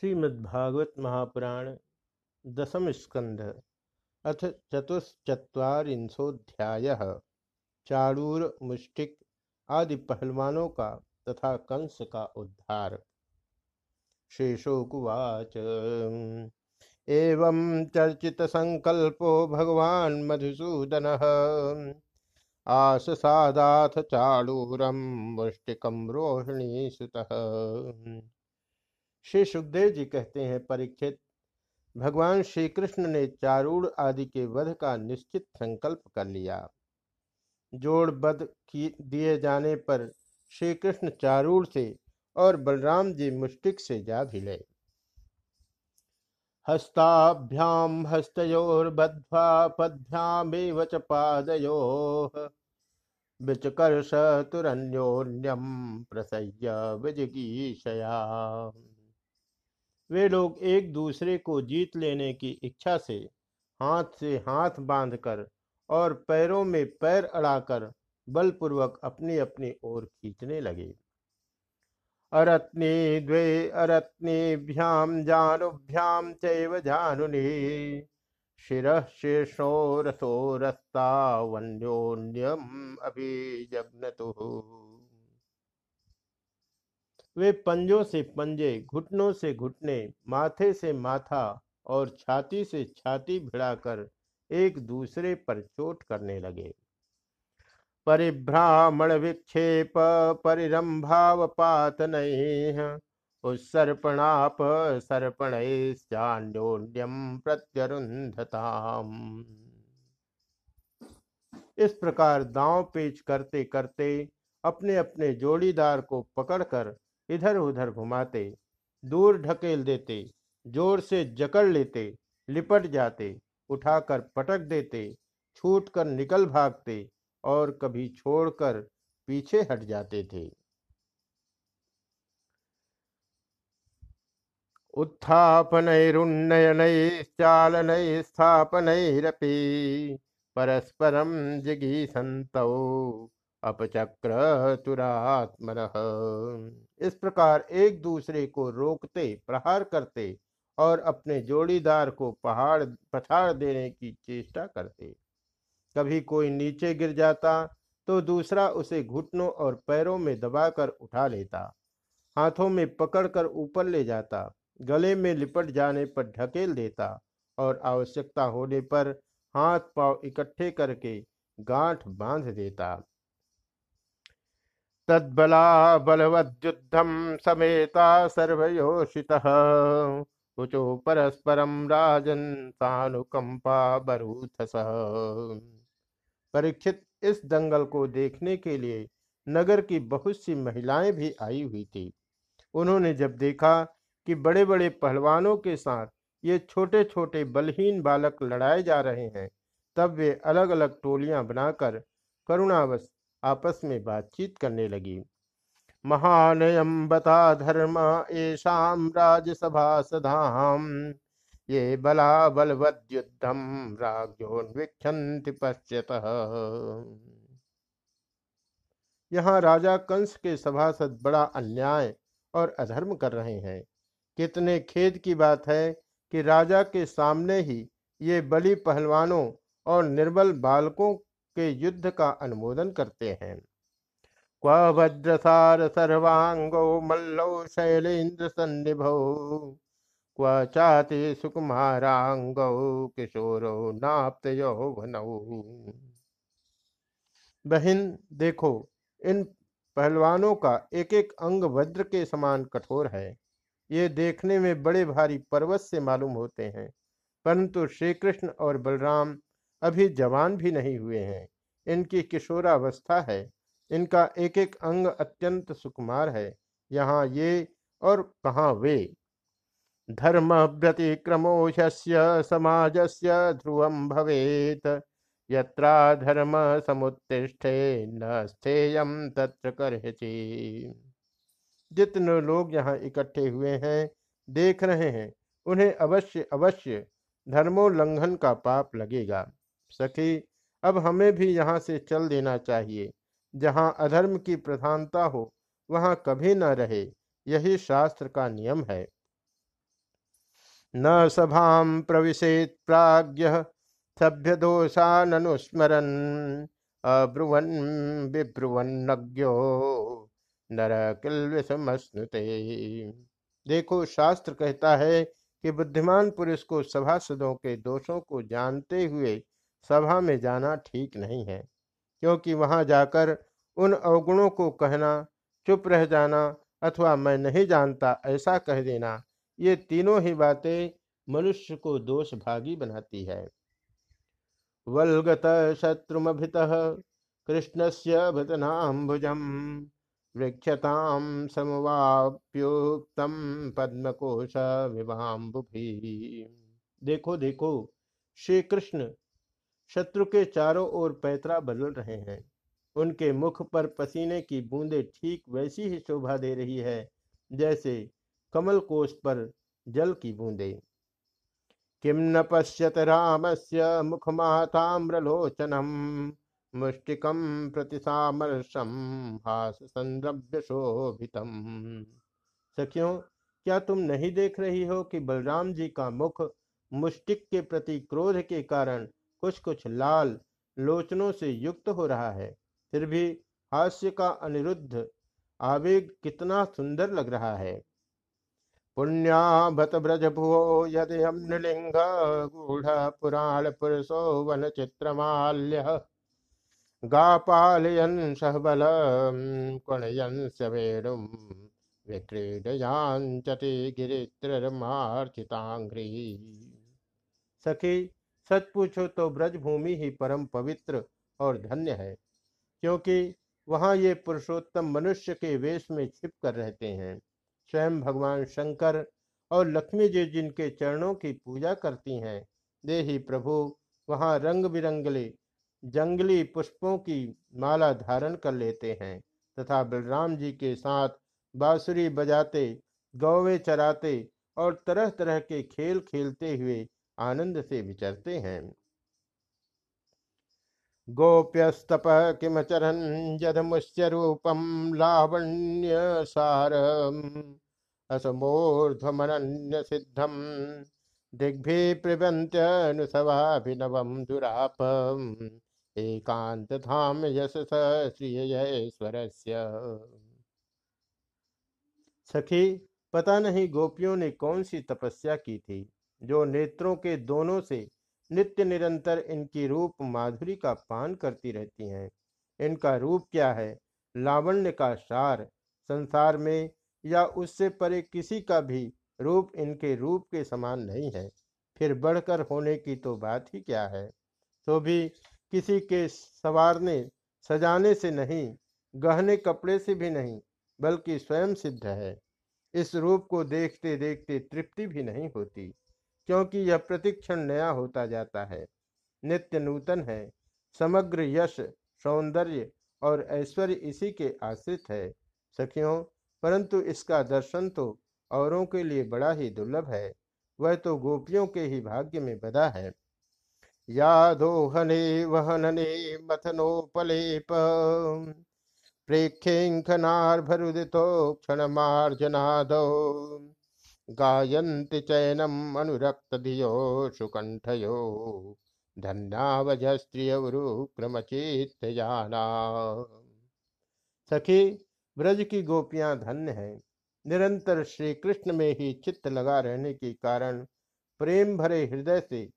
श्रीमद्भागवत महापुराण दसम स्कंध अथ चतुश्चत्वारिंशोध्याय चाड़ूर, मुष्टिक आदि पहलवानों का तथा कंस का उद्धार। शेषोकुवाच, एवं चर्चित संकल्पो भगवान मधुसूदन। आससादाथ चाड़ूरम मुष्टिकम रोहिणी सुतः श्री सुखदेव जी कहते हैं, परीक्षित, भगवान श्री कृष्ण ने चारूढ़ आदि के वध का निश्चित संकल्प कर लिया। जोड़ बध दिए जाने पर श्री कृष्ण चारूढ़ से और बलराम जी मुष्टिक से जा भिले। हस्ताभ्याम हस्तोर्बद्ध्वा पद्भ्यामेव च पादयो विचकर्ष तुरन्योन्यम प्रसह्य विजगीषया वे लोग एक दूसरे को जीत लेने की इच्छा से हाथ से हाथ बांधकर और पैरों में पैर अड़ाकर बलपूर्वक अपनी अपनी ओर खींचने लगे। अरत्नी द्वे अरत्नीभ्याम जानुभ्याम चैव जानुनि। शिर शीर्षो रसो रस्ता वन्योन्यम अभिजग्नतु। वे पंजों से पंजे, घुटनों से घुटने, माथे से माथा और छाती से छाती भिड़ाकर एक दूसरे पर चोट करने लगे। परिभ्रामण विक्षेप परिरंभावपात उत्सर्पणाप सर्पण प्रत्यरुंधताम इस प्रकार दांव पेच करते करते अपने अपने जोड़ीदार को पकड़कर इधर उधर घुमाते, दूर ढकेल देते, ज़ोर से जकड़ लेते, लिपट जाते, उठाकर पटक देते छूट कर निकल भागते और कभी छोड़कर पीछे हट जाते थे। उत्थापनैरुन्नयनैश्चालन स्थापनैरपि परस्परम जिगी संतौ अपचक्र तुरात्मन इस प्रकार एक दूसरे को रोकते, प्रहार करते और अपने जोड़ीदार को पहाड़, पछाड़ देने की चेष्टा करते। कभी कोई नीचे गिर जाता तो दूसरा उसे घुटनों और पैरों में दबाकर उठा लेता। हाथों में पकड़कर ऊपर ले जाता, गले में लिपट जाने पर ढकेल देता और आवश्यकता होने पर हाथ पाँव इकट्ठे करके गांठ बाँध देता। तद्बला बलवद्युद्धम समेता सर्वयोषितः। कुचो परस्परम राजन सानुकंपा बरूथस। परीक्षित इस दंगल को देखने के लिए नगर की बहुत सी महिलाएँ भी आई हुई थी। उन्होंने जब देखा कि बड़े बड़े पहलवानों के साथ ये छोटे छोटे बलहीन बालक लड़ाए जा रहे हैं, तब वे अलग अलग टोलियाँ बनाकर करुणावश आपस में बातचीत करने लगी। महानयम बता धर्म येषाम राज्यसभा सधाम। ये बला बलवद्युद्धम राज्योन्वीक्षन्ति पश्यत। यहाँ राजा कंस के सभासद बड़ा अन्याय और अधर्म कर रहे हैं। कितने खेद की बात है कि राजा के सामने ही ये बली पहलवानों और निर्बल बालकों के युद्ध का अनुमोदन करते हैं। क्व भद्रसार सर्वांगो मल्लौ शैलेन्द्र सन्निभौ, क्व चाति सुकुमारांगौ किशोरो नाप्त यौवनौ बहन, देखो, इन पहलवानों का एक एक अंग वज्र के समान कठोर है। ये देखने में बड़े भारी पर्वत से मालूम होते हैं, परंतु श्री कृष्ण और बलराम अभी जवान भी नहीं हुए हैं। इनकी किशोरावस्था है। इनका एक एक अंग अत्यंत सुकुमार है। यहाँ ये और कहाँ वे? धर्म व्यतिक्रमो समाज से ध्रुव भवेत। यत्रा धर्म समुत्तिष्ठे न स्थेयम तत्र करहचि। जितने लोग यहाँ इकट्ठे हुए हैं, देख रहे हैं, उन्हें अवश्य अवश्य धर्मोल्लंघन का पाप लगेगा। सखी अब हमें भी यहाँ से चल देना चाहिए। जहाँ अधर्म की प्रधानता हो, वहाँ कभी न रहे, यही शास्त्र का नियम है। न सभा प्रविशेत प्राज्ञ, सभ्य दोषानुस्मरन अब्रुवन विब्रुवन्नज्ञो नर किलविषमस्नुते देखो, शास्त्र कहता है कि बुद्धिमान पुरुष को सभासदों के दोषों को जानते हुए सभा में जाना ठीक नहीं है, क्योंकि वहाँ जाकर उन अवगुणों को कहना, चुप रह जाना अथवा मैं नहीं जानता, ऐसा कह देना, ये तीनों ही बातें मनुष्य को दोष भागी बनाती है। वलगत शत्रुमभित कृष्ण से भतनाभुजम वृक्षताम समवाप्योक्तम पद्मकोश विवाम्बुभी। देखो देखो श्री कृष्ण शत्रु के चारों ओर पैतरा बदल रहे हैं। उनके मुख पर पसीने की बूंदें ठीक वैसी ही शोभा दे रही है, जैसे कमल कोष पर जल की बूंदें। किम न पश्यत राम से मुखमाताम्रलोचनम मुष्टिकम प्रतिसामर्शम हास संद्रव्य शोभितम सखियों, क्या तुम नहीं देख रही हो कि बलराम जी का मुख मुष्टिक के प्रति क्रोध के कारण कुछ कुछ लाल लोचनों से युक्त हो रहा है। फिर भी हास्य का अनिरुद्ध आवेग कितना सुंदर लग रहा है। पुण्याभत ब्रज भुवो यदयम नृलिंग गूढ़ पुराण पुरुषो वन चित्रमाल्य गापालयन सहबल कुणयन सखी सच पूछो तो ब्रजभूमि ही परम पवित्र और धन्य है, क्योंकि वहाँ ये पुरुषोत्तम मनुष्य के वेश में छिप कर रहते हैं। स्वयं भगवान शंकर और लक्ष्मी जी जिनके चरणों की पूजा करती हैं दे ही प्रभु वहाँ रंग बिरंगले जंगली पुष्पों की माला धारण कर लेते हैं तथा बलराम जी के साथ बांसुरी बजाते, गौवे चराते और तरह तरह के खेल खेलते हुए आनंद से विचरते हैं। गोप्यस्तप किमचरन् यदमुष्य रूपम लावण्य सार असमूर्ध्वमनन्य सिद्धम दिग्भि प्रिबन्त्यनुसवाभिनवम दुराप एकांत धाम यशस श्रीयश्वरस्य सखी, पता नहीं गोपियों ने कौन सी तपस्या की थी? जो नेत्रों के दोनों से नित्य निरंतर इनकी रूप माधुरी का पान करती रहती हैं। इनका रूप क्या है? लावण्य का सार, संसार में या उससे परे किसी का भी रूप इनके रूप के समान नहीं है। फिर बढ़कर होने की तो बात ही क्या है? तो भी किसी के सवारने, सजाने से नहीं, गहने कपड़े से भी नहीं, बल्कि स्वयं सिद्ध है। इस रूप को देखते देखते तृप्ति भी नहीं होती। क्योंकि यह प्रतिक्षण नया होता जाता है। नित्य नूतन है, समग्र यश, सौंदर्य और ऐश्वर्य इसी के आश्रित है। सखियों, परंतु इसका दर्शन तो औरों के लिए बड़ा ही दुर्लभ है, वह तो गोपियों के ही भाग्य में बदा है। यादोहने वहनने मथनोपलेप क्षण मार्जनादो गायन्ति चैनम अनुरक्त धियो सुकंठयो धन्यावजस्त्रियवरुक्रमचित जाना सखी, ब्रज की गोपियाँ धन्य है। निरंतर श्री कृष्ण में ही चित्त लगा रहने के कारण, प्रेम भरे हृदय से,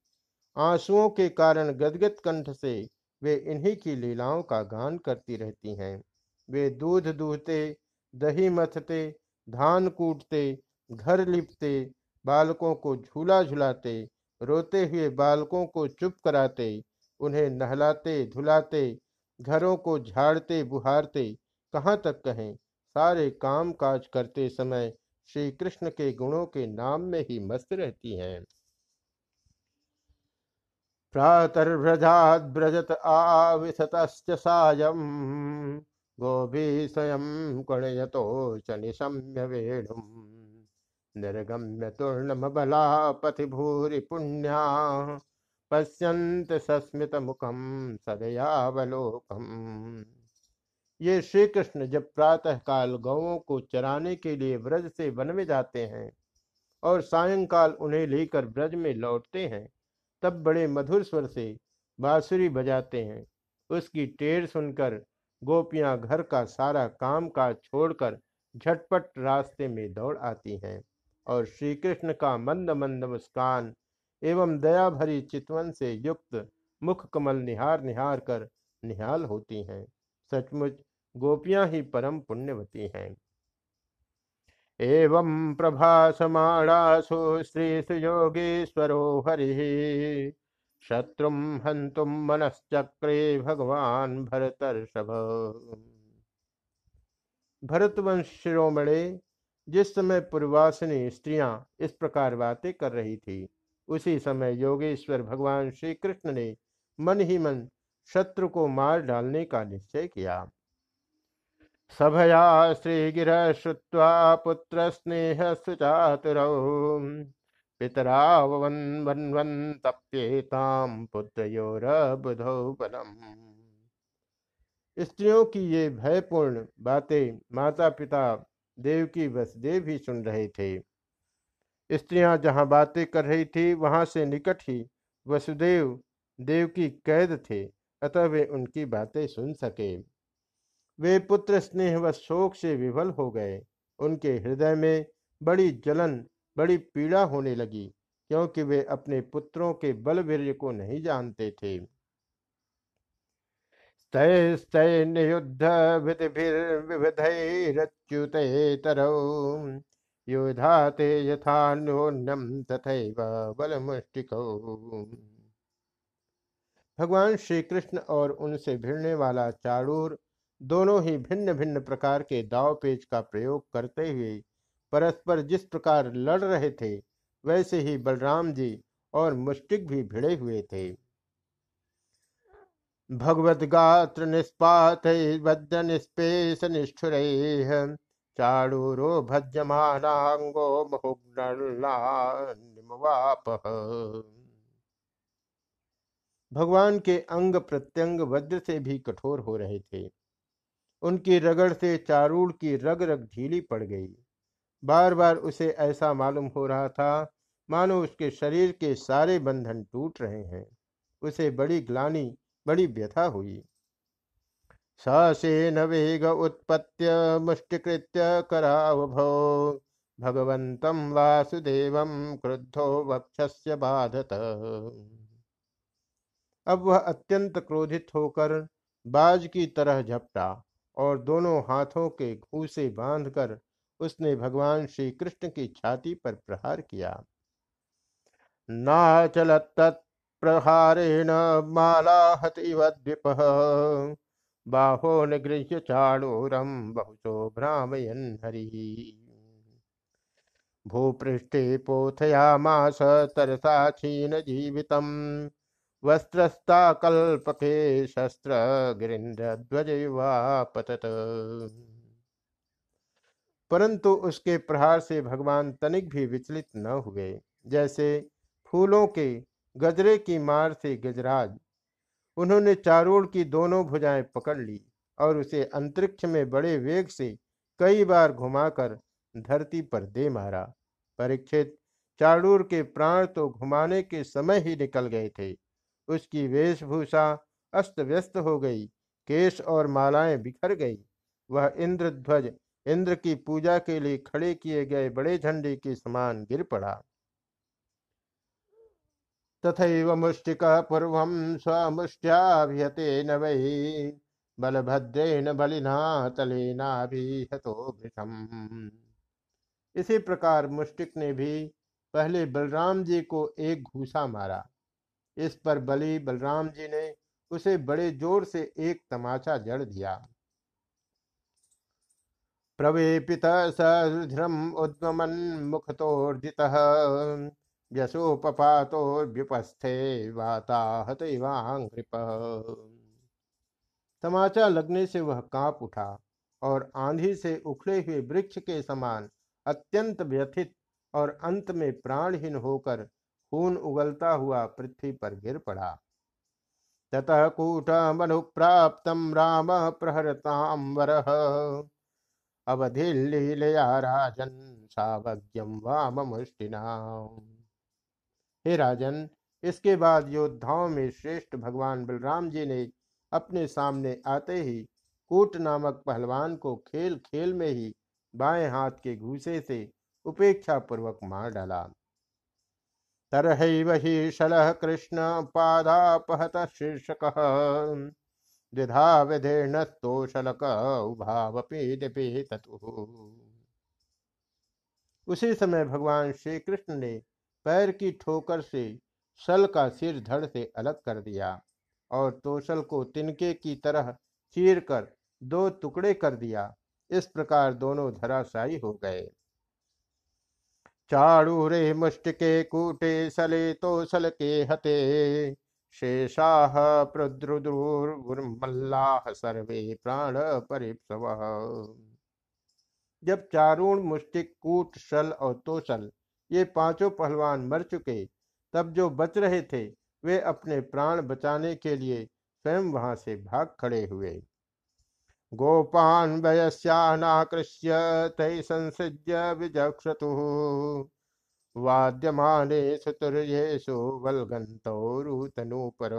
आंसुओं के कारण गदगद कंठ से, वे इन्हीं की लीलाओं का गान करती रहती हैं। वे दूध दूहते, दही मथते, धान कूटते घर लिपते, बालकों को झूला झुलाते, रोते हुए बालकों को चुप कराते, उन्हें नहलाते, धुलाते, घरों को झाड़ते, बुहारते, कहाँ तक कहें, सारे काम काज करते समय श्री कृष्ण के गुणों के नाम में ही मस्त रहती हैं। प्रातर्व्रजात ब्रजत आविशत सायम गोभी स्वयं कुणयतो च वेणुम। निर्गम्य तूर्णमबला पथि भूरि पुण्या पश्यंत सस्मित मुखम सदयावलोकम। ये श्री कृष्ण जब प्रातः काल गौों को चराने के लिए व्रज से वन में जाते हैं और सायंकाल उन्हें लेकर ब्रज में लौटते हैं, तब बड़े मधुर स्वर से बांसुरी बजाते हैं। उसकी टेर सुनकर गोपियाँ घर का सारा काम काज छोड़कर झटपट रास्ते में दौड़ आती हैं। और श्री कृष्ण का मंद मंद मुस्कान एवं दया भरी चितवन से युक्त मुख कमल निहार निहार कर निहाल होती हैं। सचमुच गोपियाँ ही परम पुण्यवती हैं। एवं प्रभासमाणासु श्री सुयोगेश्वरो हरि शत्रु हंतुम मनश्चक्रे भगवान भरतर्षभ। भरतवंश शिरोमणे जिस समय पूर्वासिनी स्त्रियाँ इस प्रकार बातें कर रही थी, उसी समय योगेश्वर भगवान श्री कृष्ण ने मन ही मन शत्रु को मार डालने का निश्चय किया। सभया श्रीगिर श्रुवा पुत्र स्नेह सुचातुरौ पितरावन्वन्वन्तप्येतां स्त्रियों की ये भयपूर्ण बातें माता पिता देव की वसुदेव भी सुन रहे थे। स्त्रियाँ जहाँ बातें कर रही थी, वहाँ से निकट ही वसुदेव देव की कैद थे, अतः वे उनकी बातें सुन सके। वे पुत्र स्नेह व शोक से विफल हो गए। उनके हृदय में बड़ी जलन, बड़ी पीड़ा होने लगी, क्योंकि वे अपने पुत्रों के बलवीर्य को नहीं जानते थे। युद्ध युधाते यथान्योन्यम तथैव बलमुष्टिको। भगवान श्री कृष्ण और उनसे भिड़ने वाला चारूर दोनों ही भिन्न भिन्न प्रकार के दाव पेच का प्रयोग करते हुए परस्पर जिस प्रकार लड़ रहे थे, वैसे ही बलराम जी और मुष्टिक भी भिड़े हुए थे। भगवत गात्र निष्पात बद्ध निष्पेश निष्ठुर चाड़ूरो भज्यमानांगो भगवान के अंग प्रत्यंग वज्र से भी कठोर हो रहे थे। उनकी रगड़ से चारूड़ की रग रग ढीली पड़ गई। बार बार उसे ऐसा मालूम हो रहा था, मानो उसके शरीर के सारे बंधन टूट रहे हैं। उसे बड़ी ग्लानी बड़ी व्यथा हुई। ससेन वेग उत्पत्य मुष्टिकृत्य करावभो भगवंतम वासुदेव क्रुद्धो वक्षस्य बाधत। अब वह अत्यंत क्रोधित होकर बाज की तरह झपटा और दोनों हाथों के घूसे बांधकर उसने भगवान श्री कृष्ण की छाती पर प्रहार किया। नाचल तत्प्रहारेण मालाहतिव बाहो निगृह्य चाणूरम बहुशो भ्रामयन हरि। भूपृष्ठे पोथयामास तरसा क्षीण जीवितम वस्त्रस्ता कल्पके शस्त्र गिरीन्द्र ध्वज पतत परंतु उसके प्रहार से भगवान तनिक भी विचलित न हुए। जैसे फूलों के गजरे की मार से गजराज। उन्होंने चारोड़ की दोनों भुजाएँ पकड़ ली और उसे अंतरिक्ष में बड़े वेग से कई बार घुमाकर धरती पर दे मारा। परीक्षित, चारूर के प्राण तो घुमाने के समय ही निकल गए थे। उसकी वेशभूषा अस्त व्यस्त हो गई, केश और मालाएँ बिखर गई। वह इंद्रध्वज, इंद्र की पूजा के लिए खड़े किए गए बड़े झंडे के समान गिर पड़ा। तथा मुष्टिक पूर्व स्वमुष्ट्याभिहते न वही बलभद्रेण बलिना तलेना भी हतो इसी प्रकार मुष्टिक ने भी पहले बलराम जी को एक घूसा मारा। इस पर बलि बलराम जी ने उसे बड़े ज़ोर से एक तमाचा जड़ दिया। प्रवेपित सरुधिरम उद्गमन मुखतोर्जितः। व्यसोपपातोर्व्युपस्थे वाताहत इवांग्रिप तमाचा लगने से वह काँप उठा और आंधी से उखड़े हुए वृक्ष के समान अत्यंत व्यथित और अंत में प्राणहीन होकर खून उगलता हुआ पृथ्वी पर गिर पड़ा। ततः कूट मनु प्राप्त राम प्रहरताम वरह अवधिलीलया राजन सावज्ञम वाम मुष्टिना हे राजन, इसके बाद योद्धाओं में श्रेष्ठ भगवान बलराम जी ने अपने सामने आते ही कूट नामक पहलवान को खेल खेल में ही बाएँ हाथ के घूसे से उपेक्षा पूर्वक मार डाला। तरह वही शलह कृष्ण पादापहत शीर्षक। द्विधा विधीर्ण तोषलक उभावपी उसी समय भगवान श्री कृष्ण ने पैर की ठोकर से सल का सिर धड़ से अलग कर दिया और तोशल को तिनके की तरह चीर कर दो टुकड़े कर दिया। इस प्रकार दोनों धराशायी हो गए। चाड़ूरे मुष्टिके कूटे सले तो सल के हते। शेषाह प्रद्रुद्रुर्मल्लाह सर्वे प्राण परिप्सव। जब चारूण मुष्टिक कूट सल और तोसल ये पाँचों पहलवान मर चुके। तब जो बच रहे थे, वे अपने प्राण बचाने के लिए स्वयं वहाँ से भाग खड़े हुए। गोपान वयस्यानाकृष्य तै संसृज्य विजक्षतु। वाद्यमाने सुतुर्येषु पर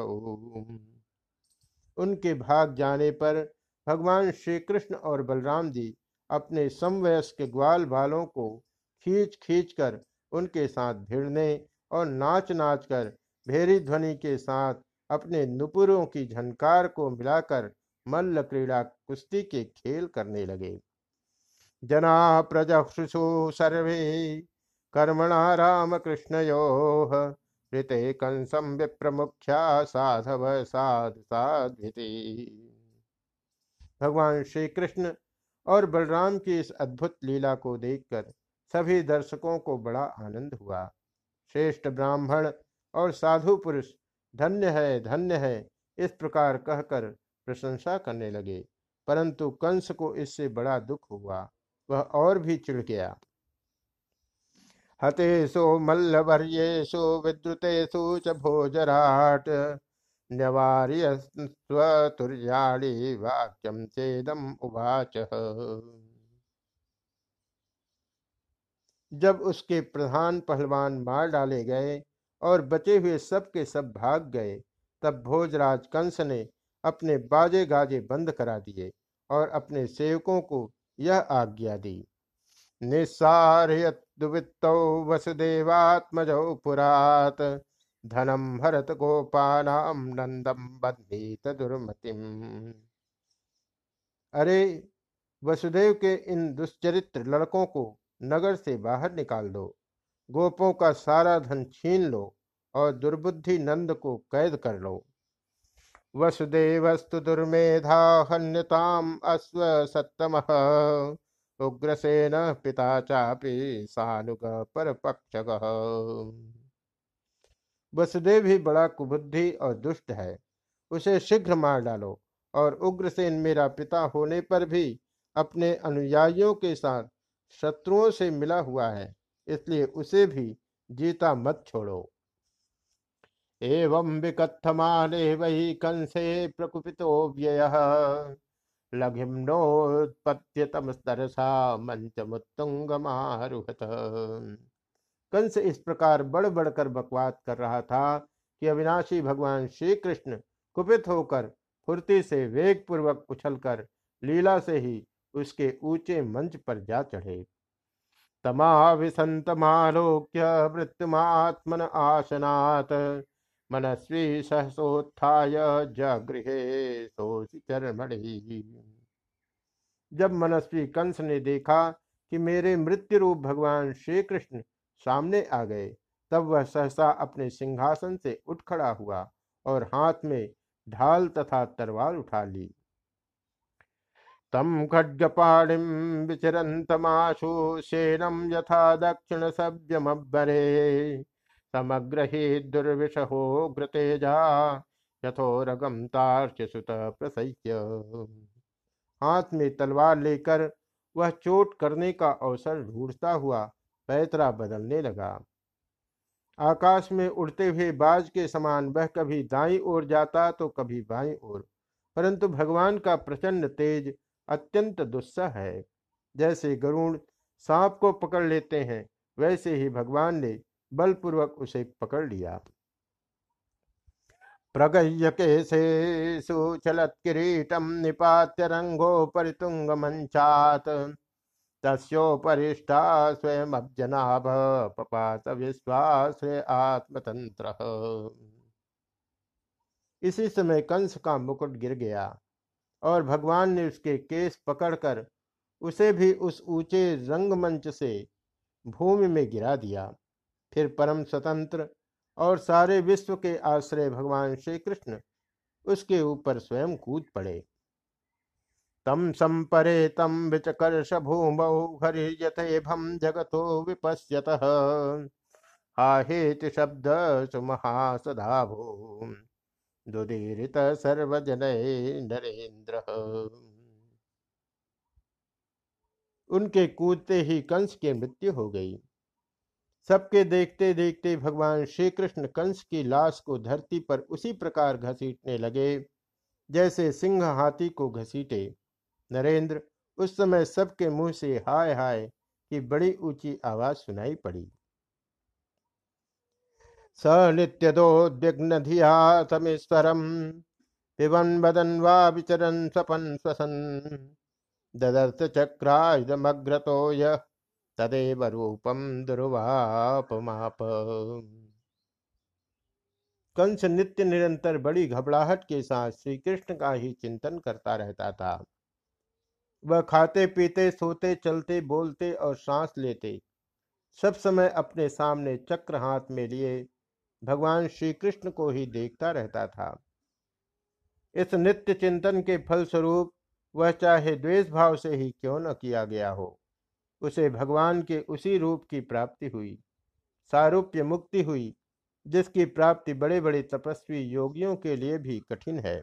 उनके भाग जाने पर भगवान श्री कृष्ण और बलराम जी अपने समवयस्क ग्वाल बालों को खींच खींच कर उनके साथ भिड़ने और नाच नाच कर भेरी ध्वनि के साथ अपने नुपुरों की झनकार को मिलाकर मल्ल क्रीड़ा कुश्ती के खेल करने लगे। जना प्रजक्षुषु सर्वे कर्मणा राम कृष्णयो ऋते कंसम विप्रमुख्या साधव साध साध्विति भगवान श्री कृष्ण और बलराम की इस अद्भुत लीला को देखकर सभी दर्शकों को बड़ा आनंद हुआ। श्रेष्ठ ब्राह्मण और साधु पुरुष धन्य है धन्य है, इस प्रकार कहकर प्रशंसा करने लगे। परंतु कंस को इससे बड़ा दुख हुआ, वह और भी चिढ़ गया। हतेषु मल्लवर्येषु विद्रुतेषु च भोजराट न्यवार्य स्वतुर्याणी वाक्यम चेदम उवाच। जब उसके प्रधान पहलवान मार डाले गए और बचे हुए सब के सब भाग गए, तब भोजराज कंस ने अपने बाजे गाजे बंद करा दिए और अपने सेवकों को यह आज्ञा दी। निस्सारयत्वित्तौ वसुदेवात्मजौ पुरात धनम भरत गोपानाम नंदम बंधीत दुर्मतिम। अरे, वसुदेव के इन दुश्चरित्र लड़कों को नगर से बाहर निकाल दो। गोपों का सारा धन छीन लो और दुर्बुद्धि नंद को कैद कर लो। वसुदेवस्तु दुर्मेधा हन्यताम अश्व सत्तम। उग्रसेन पिता चापी सानुग पर पक्ष वसुदेव ही बड़ा कुबुद्धि और दुष्ट है। उसे शीघ्र मार डालो और उग्रसेन मेरा पिता होने पर भी अपने अनुयायियों के साथ शत्रुओं से मिला हुआ है, इसलिए उसे भी जीता मत छोड़ो। एवं विकथमाने वही कंसे प्रकुपितो व्यय लघिम्नोत्पत्त्यतम तरसा मंच मुत्तुंग कंस इस प्रकार बढ़ बढ़कर बकवाद कर रहा था कि अविनाशी भगवान श्री कृष्ण कुपित होकर फुर्ती से वेग पूर्वक उछलकर लीला से ही उसके ऊँचे मंच पर जा चढ़े। तमाविसन्तमालोक्य मृत्युमात्मन आसनात्। मनस्वी सहसोत्थाय जगृहे चरमणि। जब मनस्वी कंस ने देखा कि मेरे मृत्यु रूप भगवान श्री कृष्ण सामने आ गए, तब वह सहसा अपने सिंहासन से उठ खड़ा हुआ और हाथ में ढाल तथा तरवार उठा ली। तम खड्गपाणिम विचरन्तमाशु शेनम यथा दक्षिण सभ्यमब्बरे समग्र ही दुर्विषहो घृतेजा यथोरगम तार्चसुत प्रसह्य। हाथ में तलवार लेकर वह चोट करने का अवसर ढूंढता हुआ पैतरा बदलने लगा। आकाश में उड़ते हुए बाज के समान वह कभी दाई ओर जाता तो कभी बाई ओर, परंतु भगवान का प्रचंड तेज अत्यंत दुस्सह है। जैसे गरुण सांप को पकड़ लेते हैं, वैसे ही भगवान ने बलपूर्वक उसे पकड़ लिया। प्रगह्य केशे सुचलत किरीटम निपात्य रंगो परितुंग मंचात तस्ोपरिष्टा स्वयं अब्जनाभ पपात विश्वास आत्मतंत्र इसी समय कंस का मुकुट गिर गया। और भगवान ने उसके केस पकड़कर उसे भी उस ऊँचे रंगमंच से भूमि में गिरा दिया। फिर परम स्वतंत्र और सारे विश्व के आश्रय भगवान श्री कृष्ण उसके ऊपर स्वयं कूद पड़े। तम संपरे तम विचकर्ष भूमौ जगतो विपश्यत। हाहेति शब्द सुमहासदा भूम। दुदीरित सर्वजन नरेन्द्र। उनके कूदते ही कंस की मृत्यु हो गई। सबके देखते देखते भगवान श्री कृष्ण कंस की लाश को धरती पर उसी प्रकार घसीटने लगे, जैसे सिंह हाथी को घसीटे। नरेंद्र, उस समय सबके मुँह से हाय हाय की बड़ी ऊँची आवाज़ सुनाई पड़ी। स नित्यदोद्विग्न धिया समीश्वरम पिबन बदन वा विचरन स्वपन स्वसन। ददर्थ चक्रायुधमग्रतो तदेव रूपम दुर्वापमाप। कंस नित्य निरंतर बड़ी घबराहट के साथ श्री कृष्ण का ही चिंतन करता रहता था। वह खाते, पीते, सोते, चलते, बोलते और सांस लेते, सब समय अपने सामने चक्र हाथ में लिए भगवान श्री कृष्ण को ही देखता रहता था। इस नित्य चिंतन के फलस्वरूप वह चाहे द्वेष भाव से ही क्यों न किया गया हो, उसे भगवान के उसी रूप की प्राप्ति हुई, सारूप्य मुक्ति हुई, जिसकी प्राप्ति बड़े बड़े तपस्वी योगियों के लिए भी कठिन है।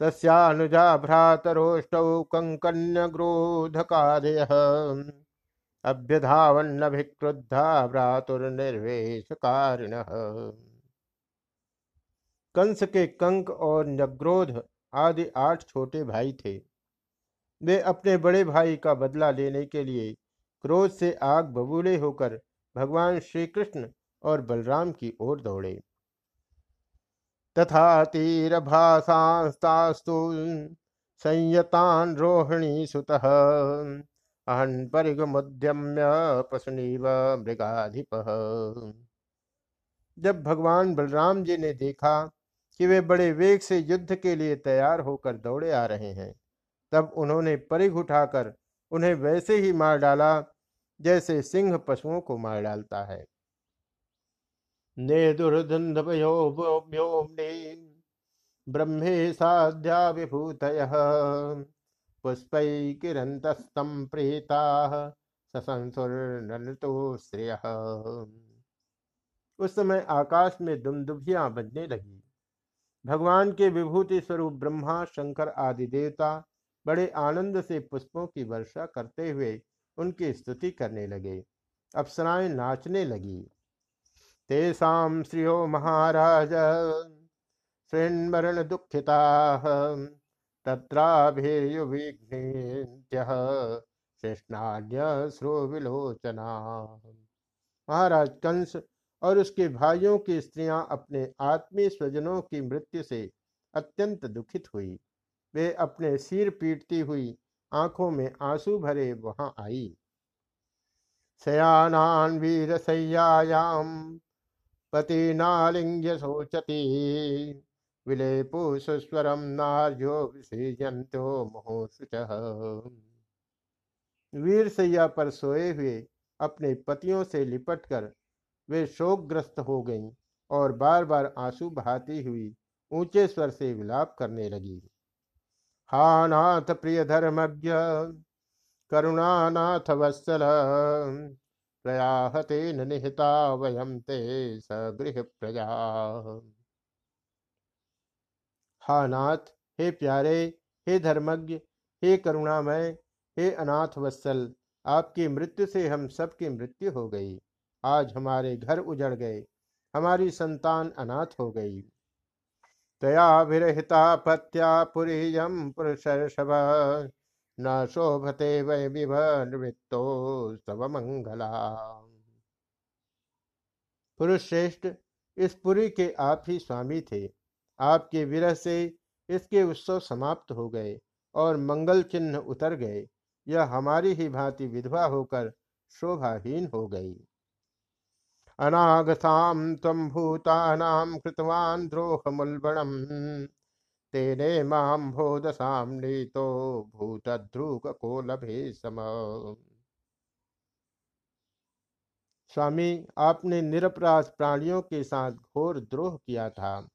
तस्नुजा भ्रातरोष्टौ कंकन्य क्रोधकादय अभ्यधावन्नभिक्रुद्धा कंस के कंक और नग्रोध आदि आठ छोटे भाई थे। वे अपने बड़े भाई का बदला लेने के लिए क्रोध से आग बबूले होकर भगवान श्री कृष्ण और बलराम की ओर दौड़े। तथा तीर भाषास्तु संयतान रोहिणी सुत। अहन परिगमुद्यम्य पशुनीव मृगाधिप। जब भगवान बलराम जी ने देखा कि वे बड़े वेग से युद्ध के लिए तैयार होकर दौड़े आ रहे हैं, तब उन्होंने परिघ उठाकर उन्हें वैसे ही मार डाला जैसे सिंह पशुओं को मार डालता है। ने ब्रह्मे साध्या विभूत पुष्प किरंतस्तम प्रेता उस समय आकाश में दुमदुभियाँ बजने लगी। भगवान के विभूति स्वरूप ब्रह्मा, शंकर आदि देवता बड़े आनंद से पुष्पों की वर्षा करते हुए उनकी स्तुति करने लगे। अप्सराएँ नाचने लगी। तेसाम श्रियो महाराज श्रृणमरण दुखिता श्रोविलोचना महाराज कंस और उसके भाइयों की स्त्रियाँ अपने आत्मीय स्वजनों की मृत्यु से अत्यंत दुखित हुई। वे अपने सिर पीटती हुई आँखों में आँसू भरे वहाँ आई। शयानान वीर सयायाम, पति नालिंग्य सोचती। विलेपु सुस्वरम नार्यो विसृजंतो मोहुसुच वीर सैया पर सोए हुए अपने पतियों से लिपटकर वे शोकग्रस्त हो गईं और बार बार आँसू बहाती हुई ऊँचे स्वर से विलाप करने लगी। हा नाथ प्रिय धर्मज्ञ करुणानाथ वत्सल प्रयाहते निहिता वयम ते सगृह प्रजा। हा नाथ हे प्यारे, हे धर्मज्ञ, हे करुणामय, हे अनाथ वत्सल, आपकी मृत्यु से हम सबकी मृत्यु हो गई। आज हमारे घर उजड़ गए, हमारी संतान अनाथ हो गई। तया विरहिता पत्या पुरीयम पुरुष न शोभते वै विभो सब मंगला पुरुष श्रेष्ठ इस पुरी के आप ही स्वामी थे। आपके विरह से इसके उत्सव समाप्त हो गए और मंगल चिन्ह उतर गए। यह हमारी ही भांति विधवा होकर शोभाहीन हो गई। अनागताम तम भूतानाम कृतवान द्रोह मुलबणम तेने माम भोदसाम तो भूत ध्रुव को लभे सम स्वामी, आपने निरपराध प्राणियों के साथ घोर द्रोह किया था।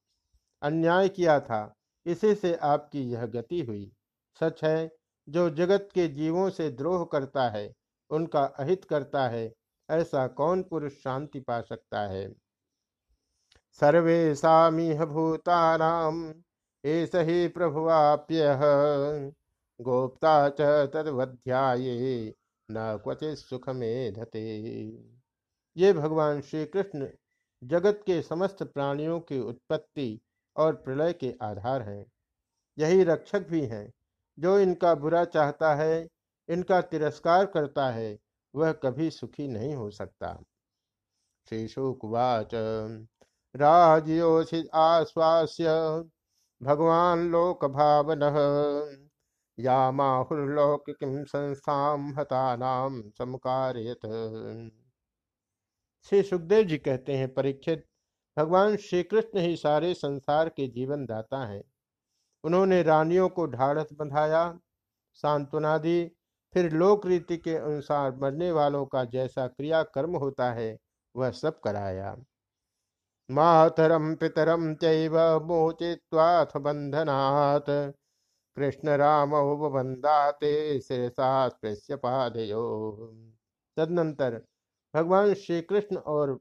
अन्याय किया था, इसी से आपकी यह गति हुई। सच है, जो जगत के जीवों से द्रोह करता है, उनका अहित करता है, ऐसा कौन पुरुष शांति पा सकता है? सर्वेशा भूतानाम एस ही प्रभुवाप्य। गोप्ता च तदध्याये न क्वचित सुख में धते ये भगवान श्री कृष्ण जगत के समस्त प्राणियों की उत्पत्ति और प्रलय के आधार हैं। यही रक्षक भी हैं। जो इनका बुरा चाहता है, इनका तिरस्कार करता है, वह कभी सुखी नहीं हो सकता। श्री शुकवाच राजयोषि आश्वास्य, भगवान लोक भावन या माहुर्लोक किम हता नाम समकार्यत। श्री सुखदेव जी कहते हैं, परीक्षित भगवान श्री कृष्ण ही सारे संसार के जीवन दाता हैं। उन्होंने रानियों को ढाढ़स बंधाया सांत्वना दी फिर लोक रीति के अनुसार मरने वालों का जैसा क्रिया कर्म होता है, वह सब कराया। मातरम पितरम चैव मोचित्वाथ बंधनात्, कृष्ण राम वंदाते शिरसा स्पृश्य पादयो। तदनंतर भगवान श्री कृष्ण और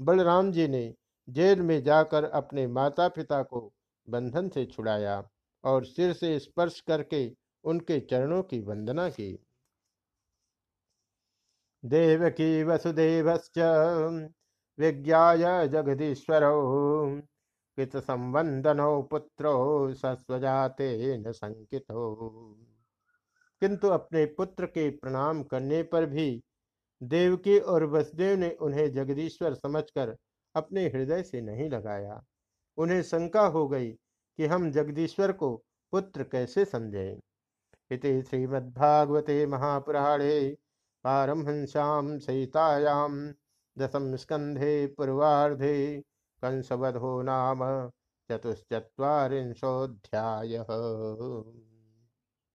बलराम जी ने जेल में जाकर अपने माता पिता को बंधन से छुड़ाया और सिर से स्पर्श करके उनके चरणों की वंदना की। देवकी वसुदेवश्च, विज्ञाय जगदीश्वर कृत संवंदनो पुत्रो सस्वजाते न संकितो किंतु अपने पुत्र के प्रणाम करने पर भी देवकी और वसुदेव ने उन्हें जगदीश्वर समझकर अपने हृदय से नहीं लगाया। उन्हें शंका हो गई कि हम जगदीश्वर को पुत्र कैसे समझें। इति श्रीमद्भागवते महापुराणे पारमहंस्याम सहितायाम दशम स्कंधे पूर्वाधे कंसवधो नाम चतुश्चत्वारिंशोऽध्यायः।